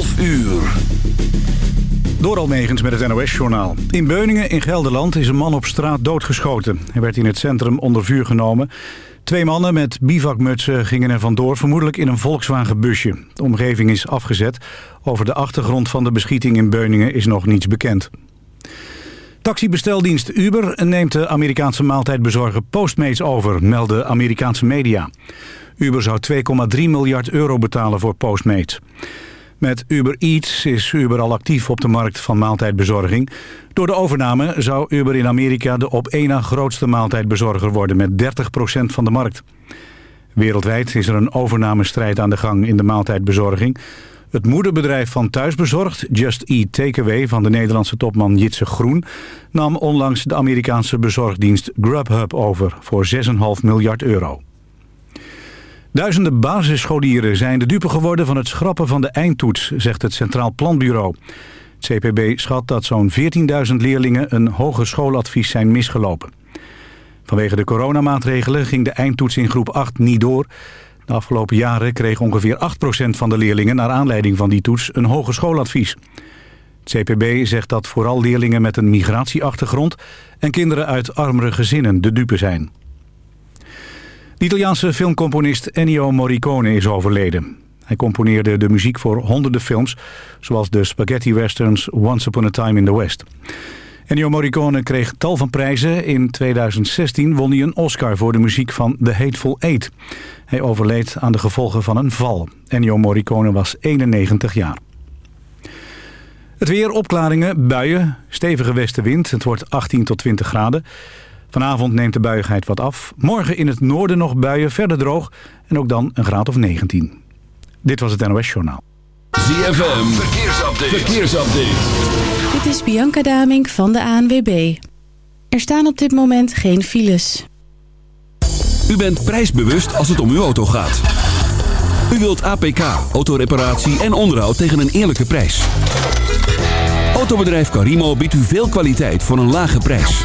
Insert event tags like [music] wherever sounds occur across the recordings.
12 uur. Door Almegens met het NOS-journaal. In Beuningen in Gelderland is een man op straat doodgeschoten. Hij werd in het centrum onder vuur genomen. Twee mannen met bivakmutsen gingen er vandoor, vermoedelijk in een Volkswagen-busje. De omgeving is afgezet. Over de achtergrond van de beschieting in Beuningen is nog niets bekend. Taxibesteldienst Uber neemt de Amerikaanse maaltijdbezorger Postmates over, melden Amerikaanse media. Uber zou 2,3 miljard euro betalen voor Postmates. Met Uber Eats is Uber al actief op de markt van maaltijdbezorging. Door de overname zou Uber in Amerika de op één na grootste maaltijdbezorger worden met 30% van de markt. Wereldwijd is er een overnamestrijd aan de gang in de maaltijdbezorging. Het moederbedrijf van Thuisbezorgd, Just Eat Takeaway van de Nederlandse topman Jitse Groen, nam onlangs de Amerikaanse bezorgdienst Grubhub over voor 6,5 miljard euro. Duizenden basisscholieren zijn de dupe geworden van het schrappen van de eindtoets, zegt het Centraal Planbureau. Het CPB schat dat zo'n 14.000 leerlingen een hogeschooladvies zijn misgelopen. Vanwege de coronamaatregelen ging de eindtoets in groep 8 niet door. De afgelopen jaren kreeg ongeveer 8% van de leerlingen naar aanleiding van die toets een hogeschooladvies. Het CPB zegt dat vooral leerlingen met een migratieachtergrond en kinderen uit armere gezinnen de dupe zijn. De Italiaanse filmcomponist Ennio Morricone is overleden. Hij componeerde de muziek voor honderden films, zoals de spaghetti westerns Once Upon a Time in the West. Ennio Morricone kreeg tal van prijzen. In 2016 won hij een Oscar voor de muziek van The Hateful Eight. Hij overleed aan de gevolgen van een val. Ennio Morricone was 91 jaar. Het weer, opklaringen, buien, stevige westenwind. Het wordt 18 tot 20 graden. Vanavond neemt de buiigheid wat af. Morgen in het noorden nog buien, verder droog. En ook dan een graad of 19. Dit was het NOS Journaal. ZFM, verkeersupdate. verkeersupdate. Dit is Bianca Damink van de ANWB. Er staan op dit moment geen files. U bent prijsbewust als het om uw auto gaat. U wilt APK, autoreparatie en onderhoud tegen een eerlijke prijs. Autobedrijf Carimo biedt u veel kwaliteit voor een lage prijs.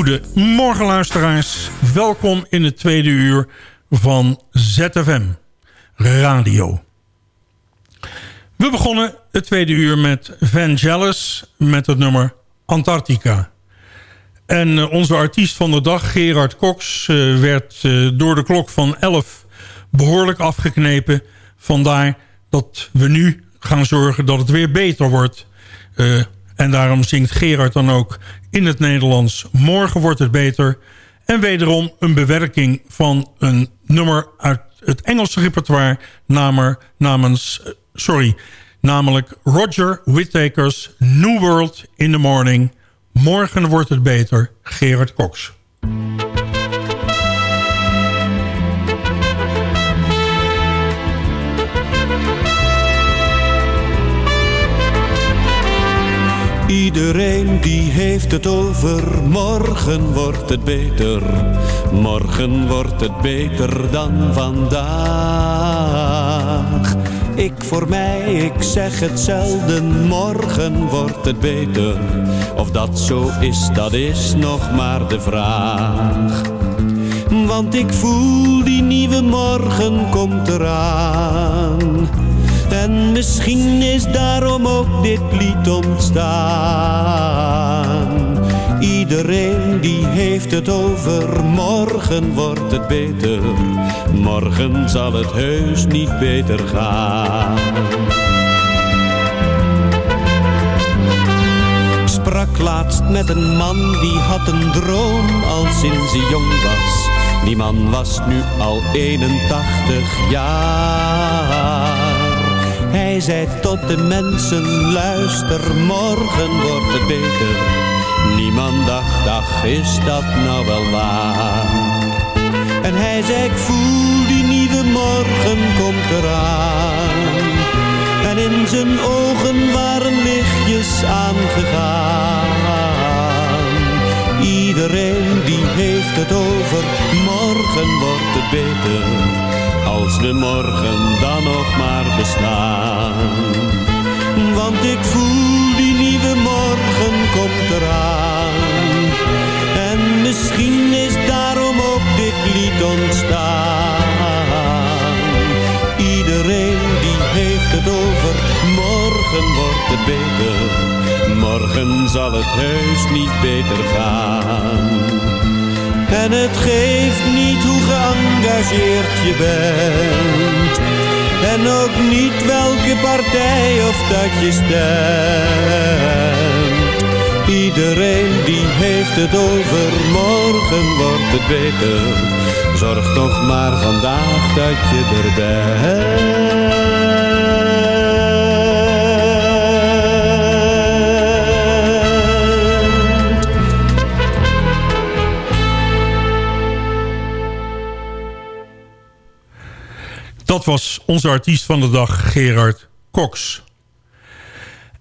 Goedemorgen luisteraars. Welkom in het tweede uur van ZFM Radio. We begonnen het tweede uur met Vangelis met het nummer Antarctica. En eh, onze artiest van de dag, Gerard Cox, eh, werd eh, door de klok van 11 behoorlijk afgeknepen. Vandaar dat we nu gaan zorgen dat het weer beter wordt. En daarom zingt Gerard dan ook in het Nederlands... Morgen wordt het beter. En wederom een bewerking van een nummer uit het Engelse repertoire... Namer, namens, sorry, namelijk Roger Whittaker's New World in the Morning... Morgen wordt het beter, Gerard Cox. Iedereen die heeft het over morgen wordt het beter. Morgen wordt het beter dan vandaag. Ik voor mij, ik zeg het zelden, morgen wordt het beter. Of dat zo is, dat is nog maar de vraag. Want ik voel die nieuwe morgen komt eraan. En misschien is daarom ook dit lied ontstaan. Iedereen die heeft het over morgen wordt het beter. Morgen zal het heus niet beter gaan. Sprak laatst met een man die had een droom al sinds hij jong was. Die man was nu al 81 jaar. Hij zei tot de mensen, luister, morgen wordt het beter. Niemand dacht, ach, is dat nou wel waar? En hij zei, ik voel die nieuwe morgen komt eraan. En in zijn ogen waren lichtjes aangegaan. Iedereen die heeft het over, morgen wordt het beter als de morgen dan nog maar bestaan. Want ik voel die nieuwe morgen komt eraan. En misschien is daarom ook dit lied ontstaan. Iedereen die heeft het over, morgen wordt het beter. Morgen zal het heus niet beter gaan. En het geeft niet hoe geëngageerd je bent. En ook niet welke partij of dat je stemt. Iedereen die heeft het over, morgen wordt het beter. Zorg toch maar vandaag dat je er bent. Dat was onze artiest van de dag, Gerard Cox.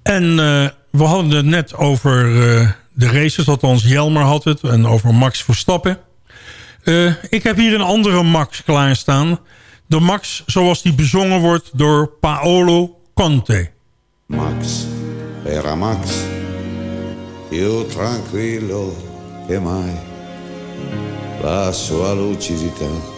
En eh, we hadden het net over eh, de races, althans Jelmer had het... en over Max Verstappen. Eh, ik heb hier een andere Max klaarstaan. De Max zoals die bezongen wordt door Paolo Conte. Max, era Max, più tranquillo che mai, la sua lucidità.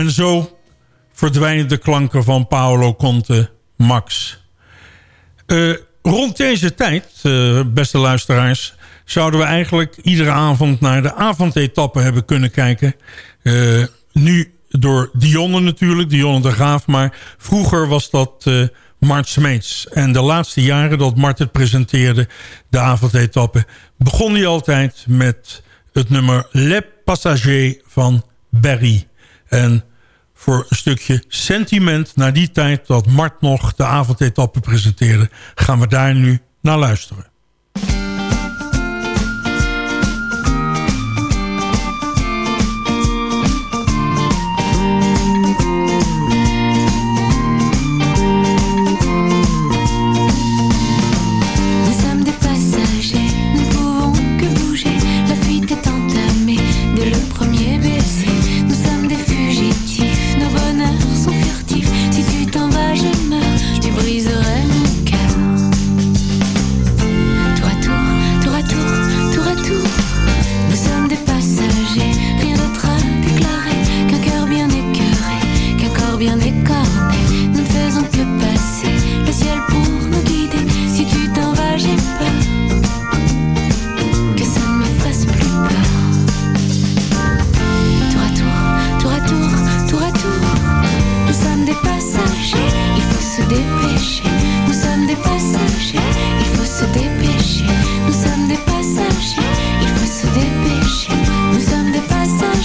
En zo verdwijnen de klanken van Paolo Conte Max. Eh, rond deze tijd, eh, beste luisteraars... zouden we eigenlijk iedere avond naar de avondetappen hebben kunnen kijken. Eh, nu door Dionne natuurlijk, Dionne de Graaf. Maar vroeger was dat Mart Smeets. En de laatste jaren dat Mart het presenteerde, de avondetappen... begon hij altijd met het nummer Le Passager van Berry. En voor een stukje sentiment naar die tijd dat Mart nog de avondetappen presenteerde... gaan we daar nu naar luisteren.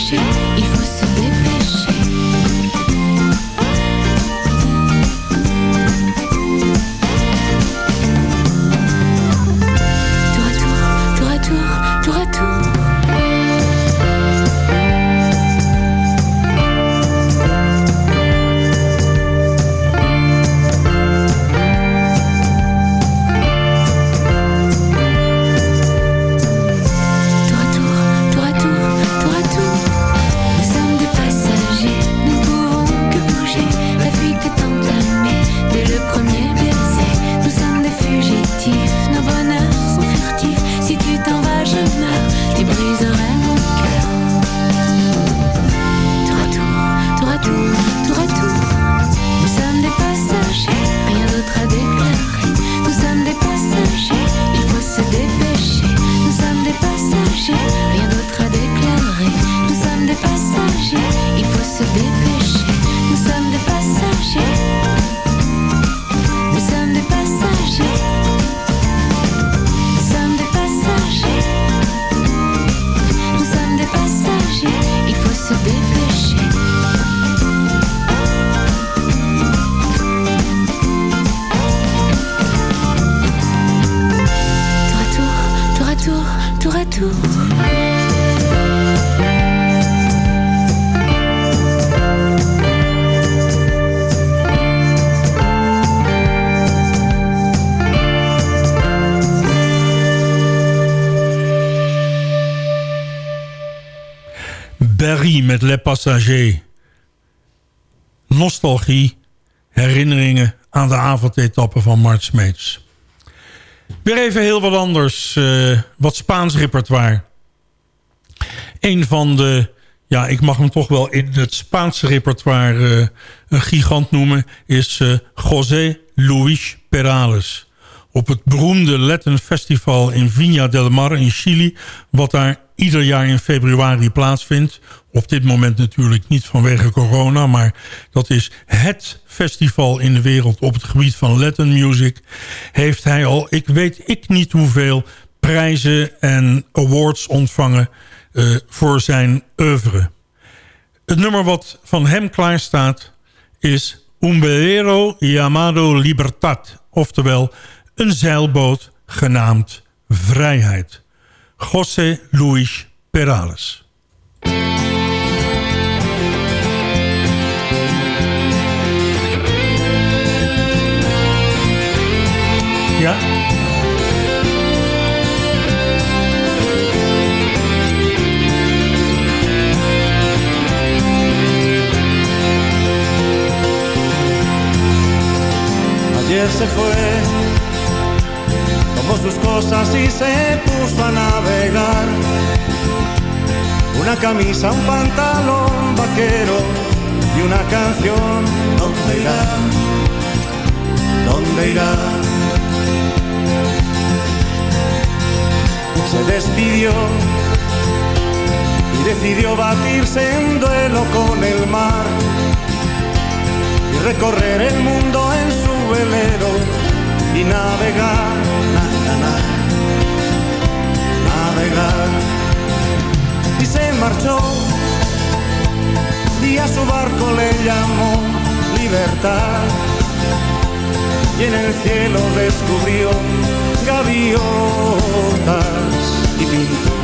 sheets. Met Le Passager. Nostalgie, herinneringen aan de avondetappen van Mart Smeets. Weer even heel wat anders, eh, wat Spaans repertoire. Een van de, ja, ik mag hem toch wel in het Spaanse repertoire eh, een gigant noemen... is eh, José Luis Perales. Op het beroemde Latin Festival in Viña del Mar in Chili... wat daar ieder jaar in februari plaatsvindt. Op dit moment natuurlijk niet vanwege corona... maar dat is het festival in de wereld op het gebied van Latin music... heeft hij al, ik weet ik niet hoeveel prijzen en awards ontvangen... eh, voor zijn oeuvre. Het nummer wat van hem klaar staat is Un llamado Libertad. Oftewel een zeilboot genaamd Vrijheid. José Luis Perales. Ja. Ayer se fue, tomó sus cosas y se puso a navegar. Una camisa, un pantalón vaquero, y una canción. ¿Dónde irá? ¿Dónde irá? Se despidió y decidió batirse en duelo con el mar y recorrer el mundo en su velero y navegar, na, na, na, navegar. Y se marchó y a su barco le llamó libertad. Y en el cielo descubrió gaviotas y pintó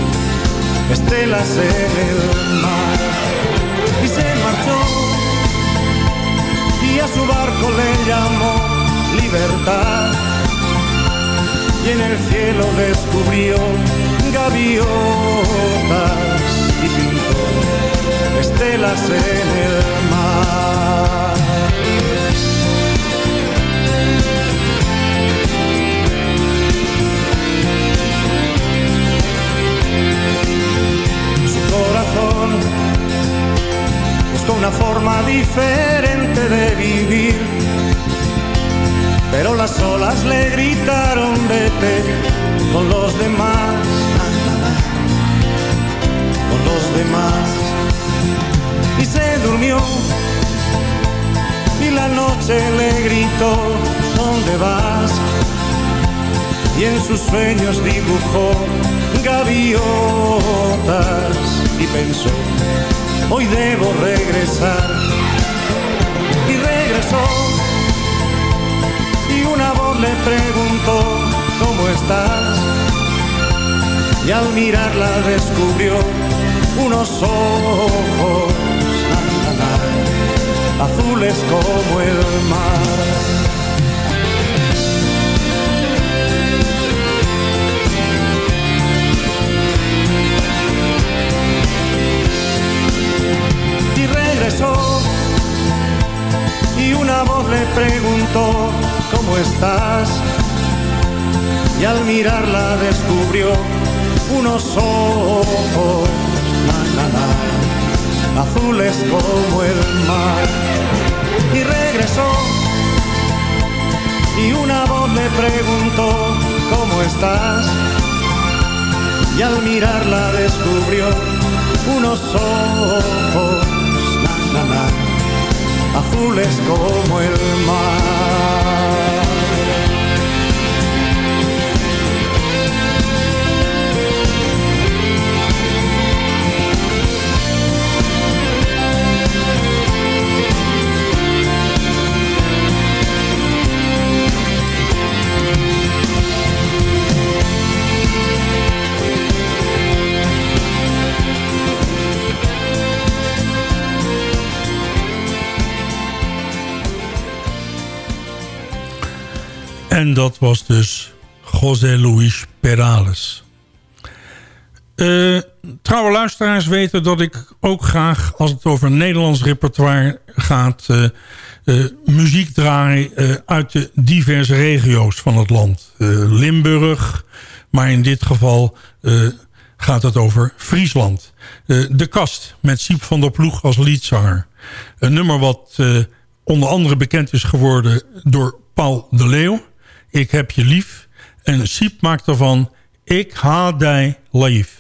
estelas en el mar. Y se marchó y a su barco le llamó libertad. Y en el cielo descubrió gaviotas y pintó estelas en el mar. Su corazón buscó una forma diferente de vivir, pero las olas le gritaron vete con los demás, con los demás, y se durmió. Y la noche le gritó ¿dónde vas? Y en sus sueños dibujó gaviotas y pensó hoy debo regresar y regresó le preguntó ¿cómo estás? y al mirarla descubrió unos ojos azules como el mar y regresó y una voz le preguntó ¿cómo estás? y al mirarla descubrió unos ojos. Na, azules como el mar. Y regresó. Y una voz le preguntó ¿cómo estás? y al mirarla descubrió unos ojos azules como el mar. En dat was dus José Luis Perales. Uh, trouwe luisteraars weten dat ik ook graag, als het over Nederlands repertoire gaat... Uh, uh, muziek draai uit de diverse regio's van het land. Limburg, maar in dit geval gaat het over Friesland. de Kast met Siep van der Ploeg als liedzanger. Een nummer wat onder andere bekend is geworden door Paul de Leeuw. Ik heb je lief. En Siep maakt ervan Ik ha die lief.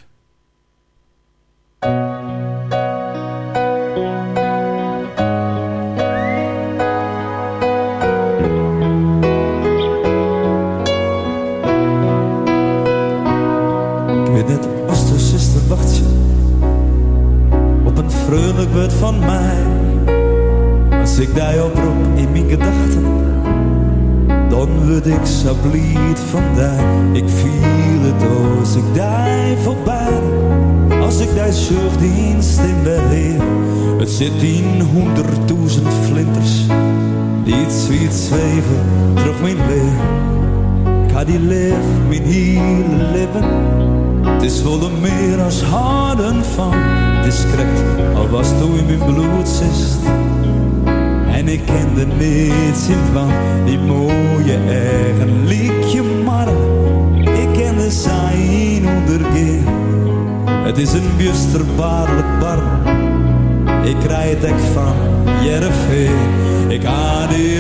Vrolijk woord van mij. Als ik die oproep in mijn gedachten dan word ik zo blied vandaag. Ik viel het als ik die voorbij. Als ik die zuchtdienst in beheer. Het zit in honderdduizend flinters. Die iets zweven terug mijn leer. Ik die leef mijn hele leven. Het is volle meer als harden van. Het is al was toen in mijn bloedzist. En ik kende niet sint van die mooie eigen liedje maar Ik kende zijn ondergeer. Het is een busterbaarlijk bar. Ik rijd het van Jereveen. Ik ga die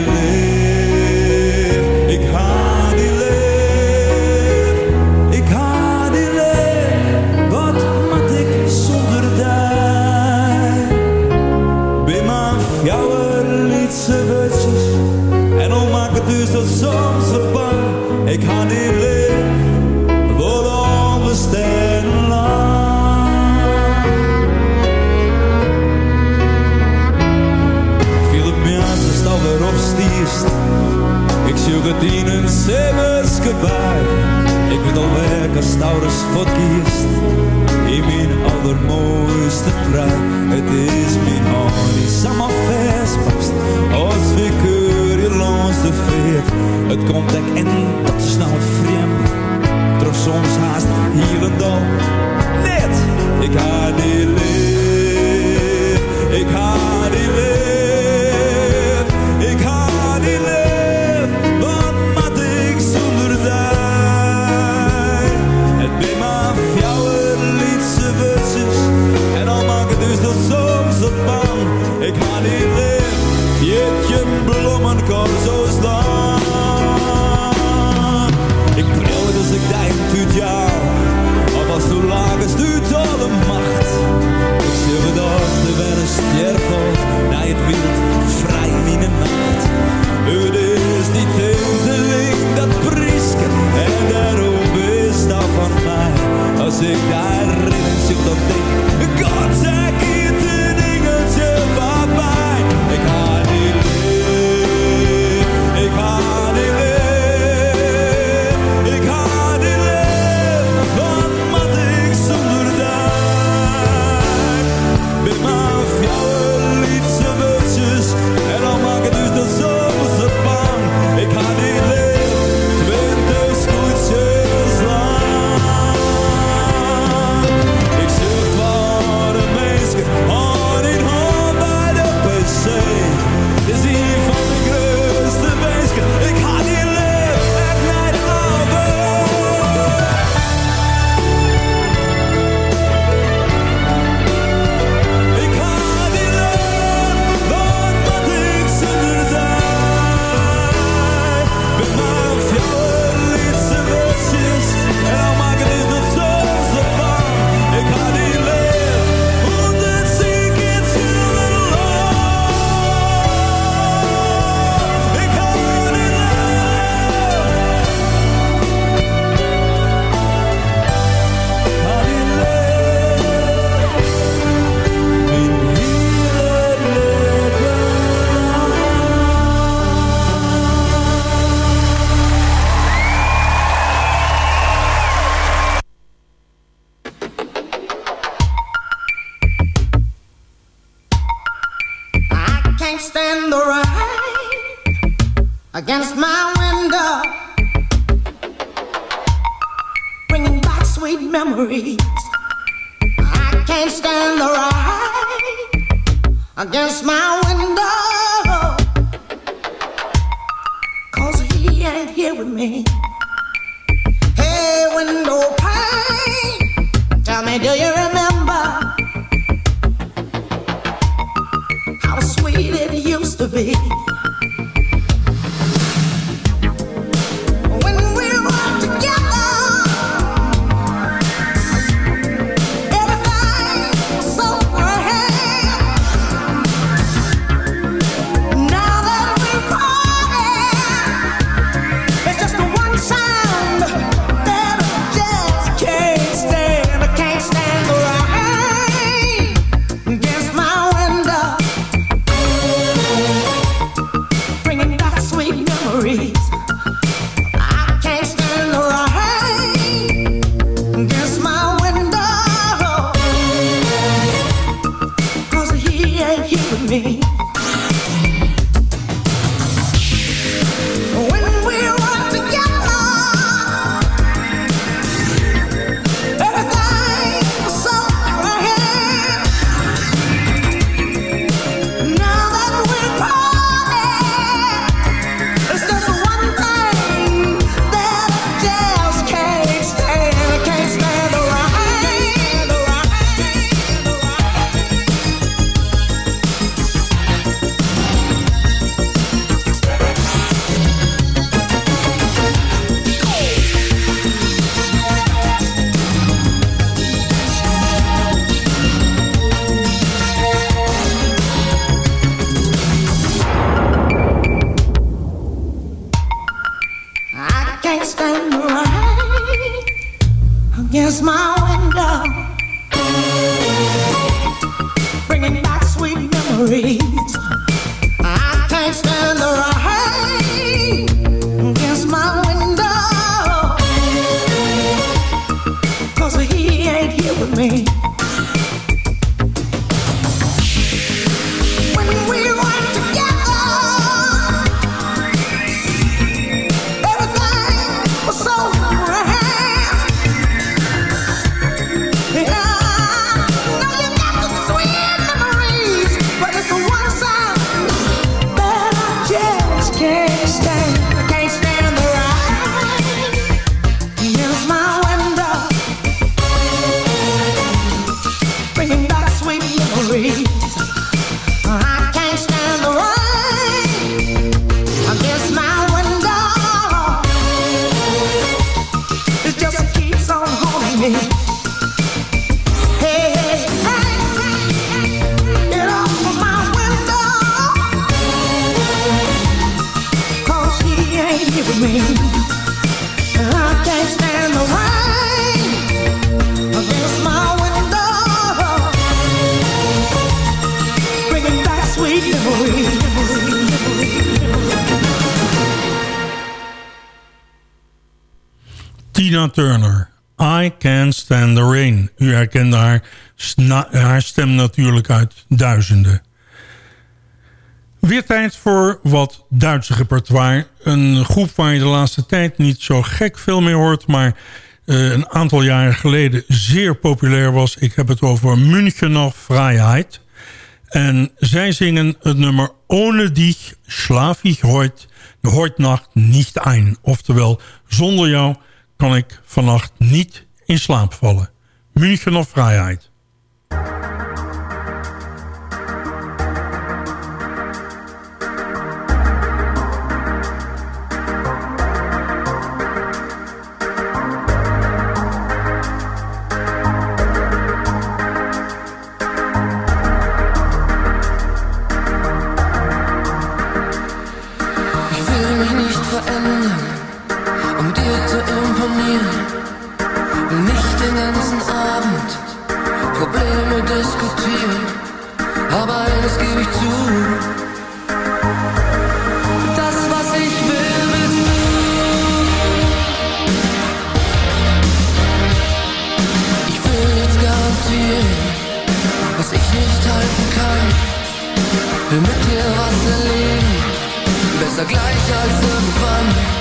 verdienen sebes goodbye Ik weet al werk als Taurus voor kiest In mijn allermooiste trui. Het is mijn honey samen Als we keur langs de veert Het komt ek en dat is nou het vreemd. Toch soms haast hier en dan Net, ik haar die leef Ik haar Tina Turner, I Can't Stand the Rain. U herkende haar, stem natuurlijk uit duizenden. Weer tijd voor wat Duitse repertoire. Een groep waar je de laatste tijd niet zo gek veel meer hoort... maar eh, een aantal jaren geleden zeer populair was. Ik heb het over Münchener Vrijheid. En zij zingen het nummer Ohne dich schlaf ich heute, de nacht nicht ein. Oftewel, zonder jou kan ik vannacht niet in slaap vallen. München of vrijheid. besser gleich als irgendwann.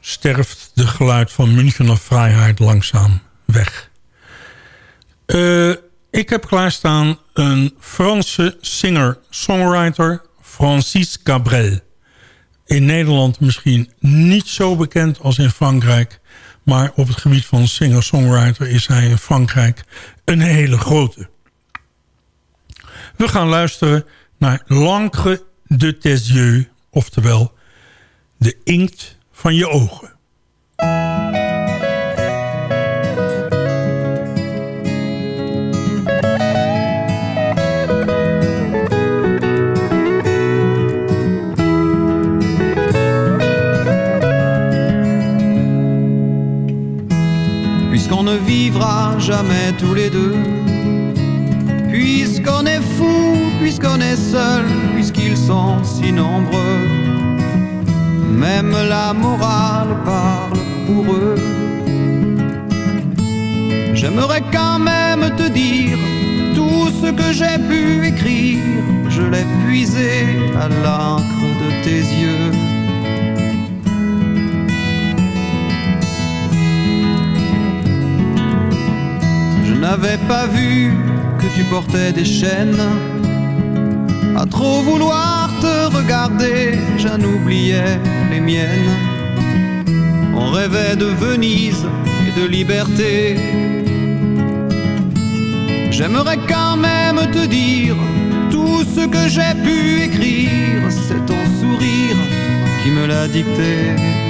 Sterft de geluid van Münchener Vrijheid langzaam weg. Eh, ik heb klaarstaan een Franse singer-songwriter, Francis Cabrel. In Nederland misschien niet zo bekend als in Frankrijk... maar op het gebied van singer-songwriter is hij in Frankrijk een hele grote. We gaan luisteren naar L'encre de tes yeux, oftewel de inkt Puisqu'on ne vivra jamais tous les deux Puisqu'on est fou, puisqu'on est seul Puisqu'ils sont si nombreux Même la morale parle pour eux. J'aimerais quand même te dire Tout ce que j'ai pu écrire Je l'ai puisé à l'encre de tes yeux. Je n'avais pas vu que tu portais des chaînes. À trop vouloir te regarder, j'en oubliais On rêvait de Venise et de liberté. J'aimerais quand même te dire tout ce que j'ai pu écrire, c'est ton sourire qui me l'a dicté.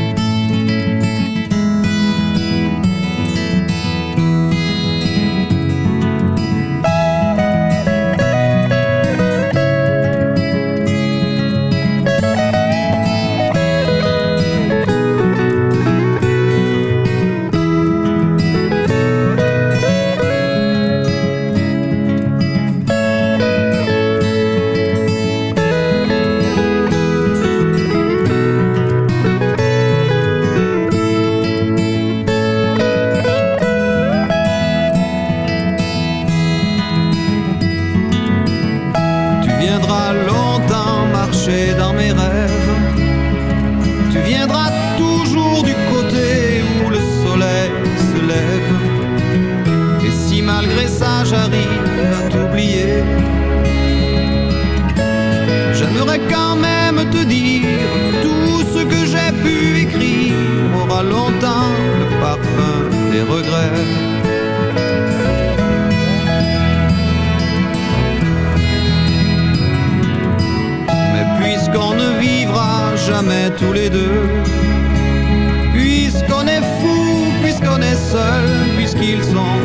seuls puisqu'ils sont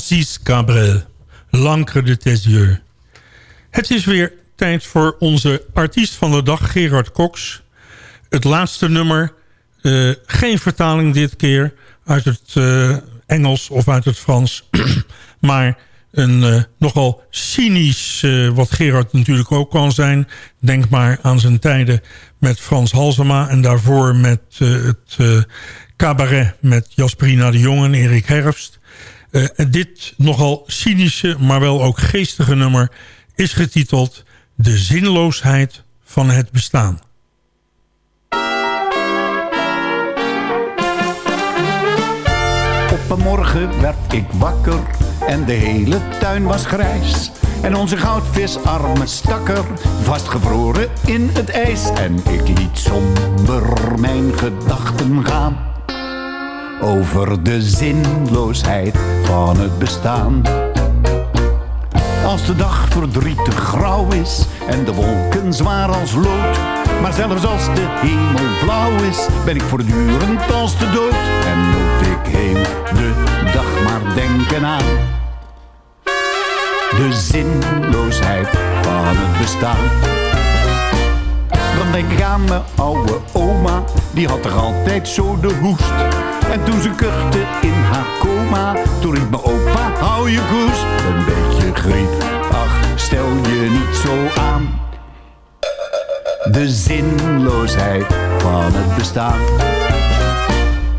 Francis Cabrel, L'encre de tes. Het is weer tijd voor onze artiest van de dag, Gerard Cox. Het laatste nummer, eh, geen vertaling dit keer uit het eh, Engels of uit het Frans. [clears throat] maar een eh, nogal cynisch, wat Gerard natuurlijk ook kan zijn. Denk maar aan zijn tijden met Frans Halsema... en daarvoor met het cabaret met Jasperina de Jong en Erik Herfst. Eh, dit nogal cynische, maar wel ook geestige nummer... is getiteld De zinloosheid van het bestaan. Op een morgen werd ik wakker en de hele tuin was grijs. En onze goudvisarme stakker vastgevroren in het ijs. En ik liet somber mijn gedachten gaan over de zinloosheid van het bestaan. Als de dag verdrietig grauw is en de wolken zwaar als lood. Maar zelfs als de hemel blauw is, ben ik voortdurend als de dood. En moet ik heen de dag maar denken aan. De zinloosheid van het bestaan. Dan denk ik aan mijn oude oma, die had toch altijd zo de hoest. En toen ze kuchte in haar coma, toen riep mijn opa, hou je koest. Een beetje griep, ach, stel je niet zo aan. De zinloosheid van het bestaan.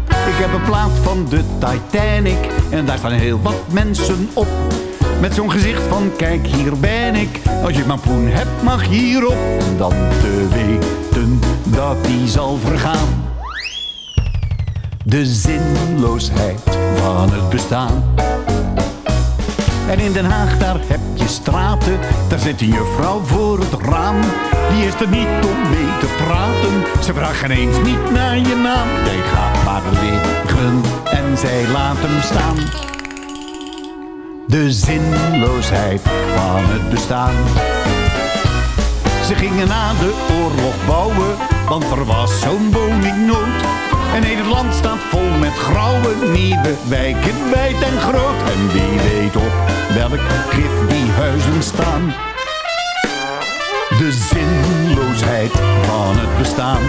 Ik heb een plaat van de Titanic en daar staan heel wat mensen op. Met zo'n gezicht van kijk hier ben ik, als je maar poen hebt mag hierop. Dan te weten dat die zal vergaan. De zinloosheid van het bestaan. En in Den Haag daar heb je straten, daar zit een juffrouw voor het raam. Die is er niet om mee te praten, ze vraagt geen eens niet naar je naam. Jij gaat maar liggen en zij laat hem staan. De zinloosheid van het bestaan. Ze gingen na de oorlog bouwen, want er was zo'n woningnood. En Nederland staat vol met grauwe nieuwe wijken, wijd en groot. En wie weet op welk gif die huizen staan. De zinloosheid van het bestaan.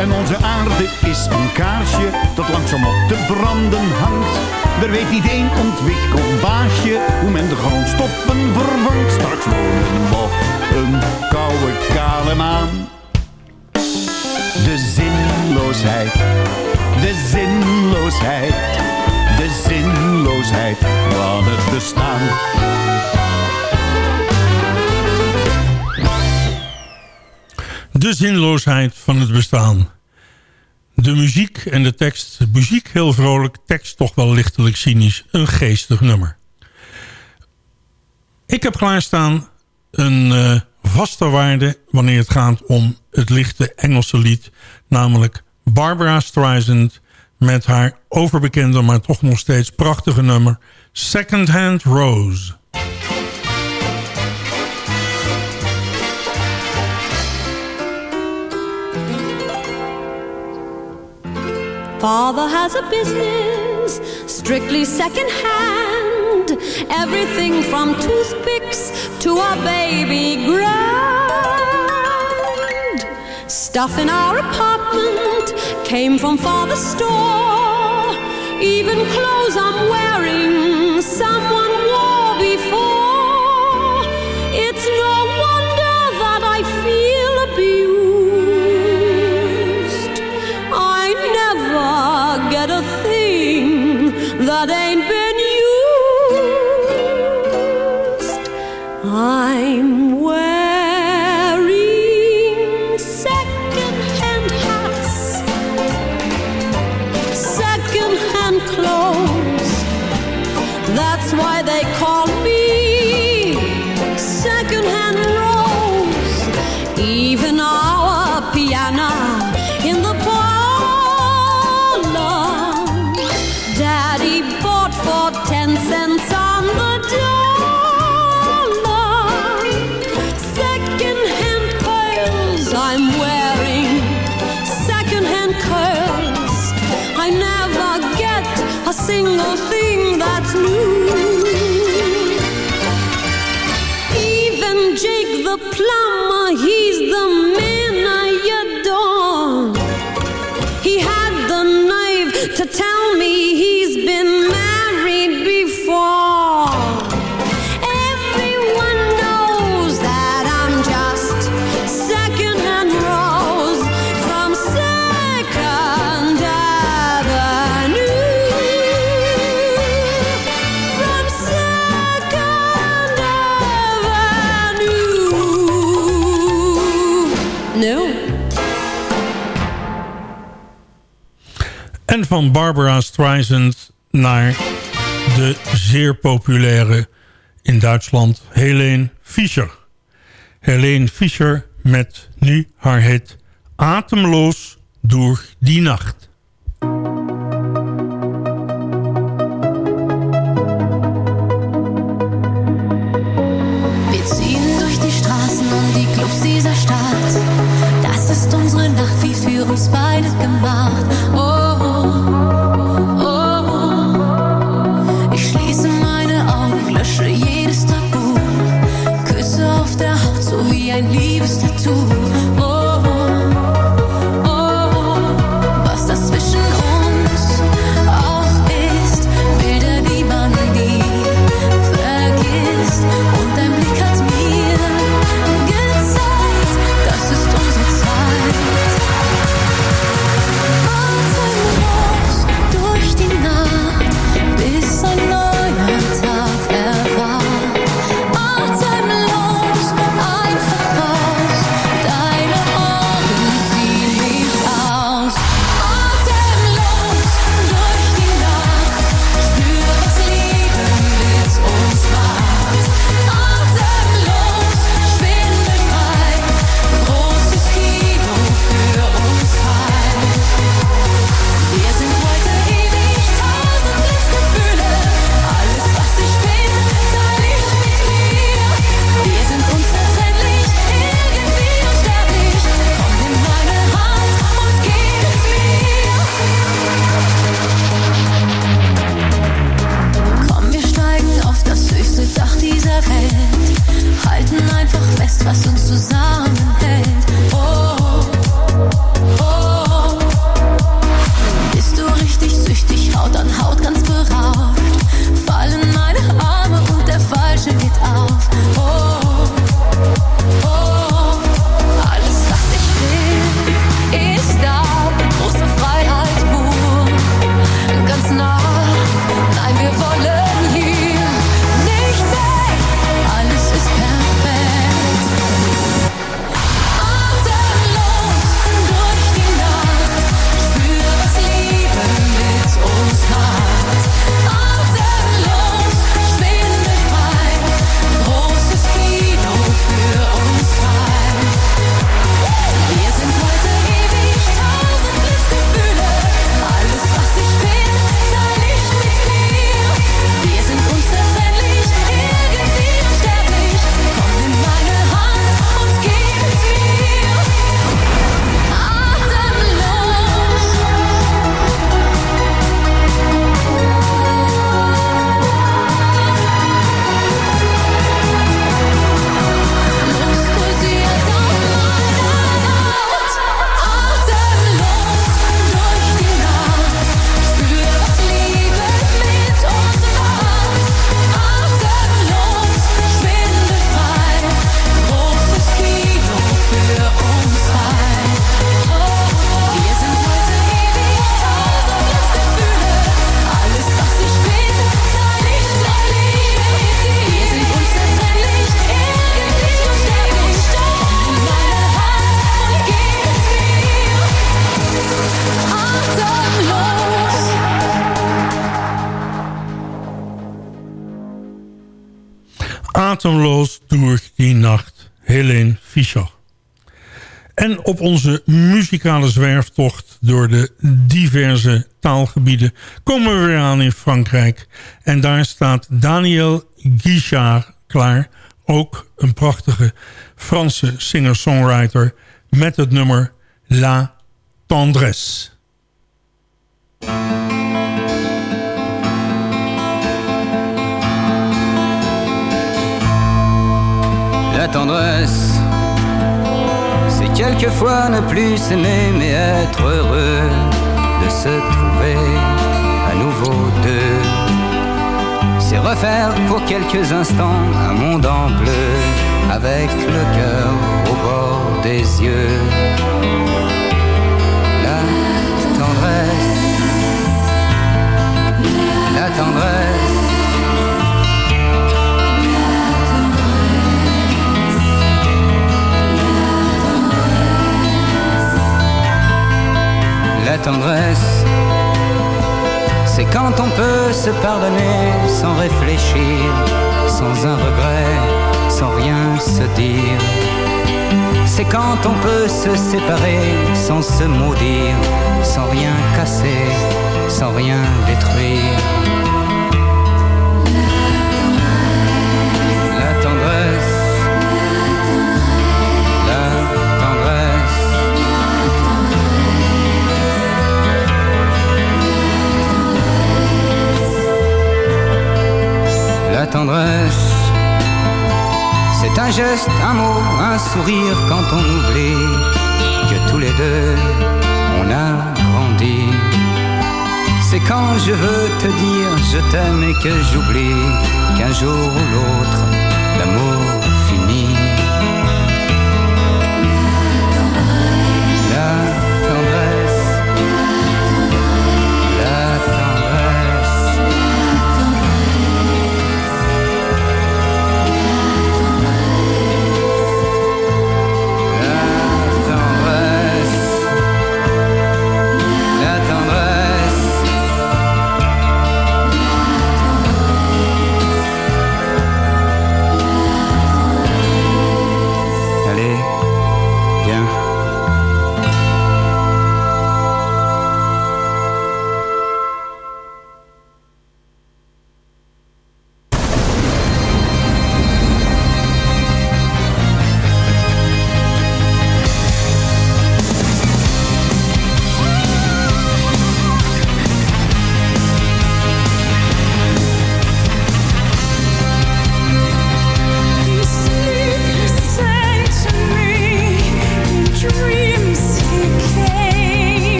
En onze aarde is een kaarsje dat langzaam op te branden hangt. Er weet niet één ontwikkeld baasje hoe men de grondstoffen vervangt. Straks wonen we een koude kale maan. De zinloosheid van het bestaan. De muziek en de tekst. Muziek heel vrolijk, tekst toch wel lichtelijk cynisch. Een geestig nummer. Ik heb klaarstaan een eh, vaste waarde wanneer het gaat om het lichte Engelse lied. Namelijk Barbara Streisand met haar overbekende, maar toch nog steeds prachtige nummer Second Hand Rose. Father has a business strictly second hand. Everything from toothpicks to a baby grand. Stuff in our apartment came from father's store. Even clothes I'm wearing, someone wore Friday deep van Barbara Streisand naar de zeer populaire in Duitsland Helene Fischer. Helene Fischer met nu haar hit Atemloos door die nacht. Muzikale zwerftocht door de diverse taalgebieden komen we weer aan in Frankrijk. En daar staat Daniel Guichard klaar, ook een prachtige Franse singer-songwriter met het nummer La Tendresse. La tendresse, quelquefois ne plus s'aimer mais être heureux de se trouver à nouveau deux. C'est refaire pour quelques instants un monde en bleu avec le cœur au bord des yeux. Pardonner sans réfléchir, sans un regret, sans rien se dire. C'est quand on peut se séparer sans se maudire, sans rien casser, sans rien détruire. C'est un geste, un mot, un sourire quand on oublie que tous les deux on a grandi. C'est quand je veux te dire je t'aime et que j'oublie qu'un jour ou l'autre l'amour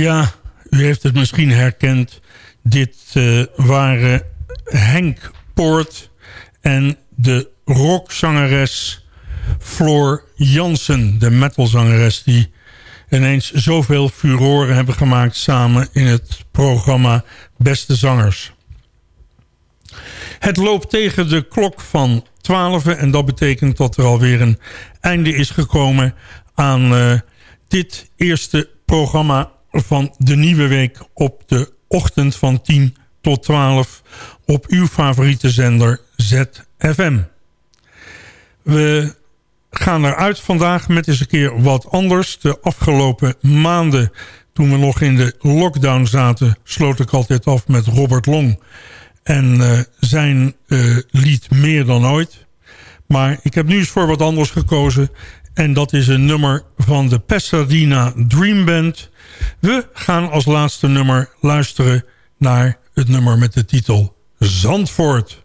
Ja, u heeft het misschien herkend. Dit eh, waren Henk Poort en de rockzangeres Floor Jansen. De metalzangeres die ineens zoveel furoren hebben gemaakt... samen in het programma Beste Zangers. Het loopt tegen de klok van 12 en dat betekent dat er alweer een einde is gekomen aan eh, dit eerste programma van de nieuwe week op de ochtend van 10 tot 12 op uw favoriete zender ZFM. We gaan eruit vandaag met eens een keer wat anders. De afgelopen maanden, toen we nog in de lockdown zaten... sloot ik altijd af met Robert Long en eh, zijn eh, lied Meer dan ooit. Maar ik heb nu eens voor wat anders gekozen... en dat is een nummer van de Pasadena Dream Band... We gaan als laatste nummer luisteren naar het nummer met de titel Zandvoort.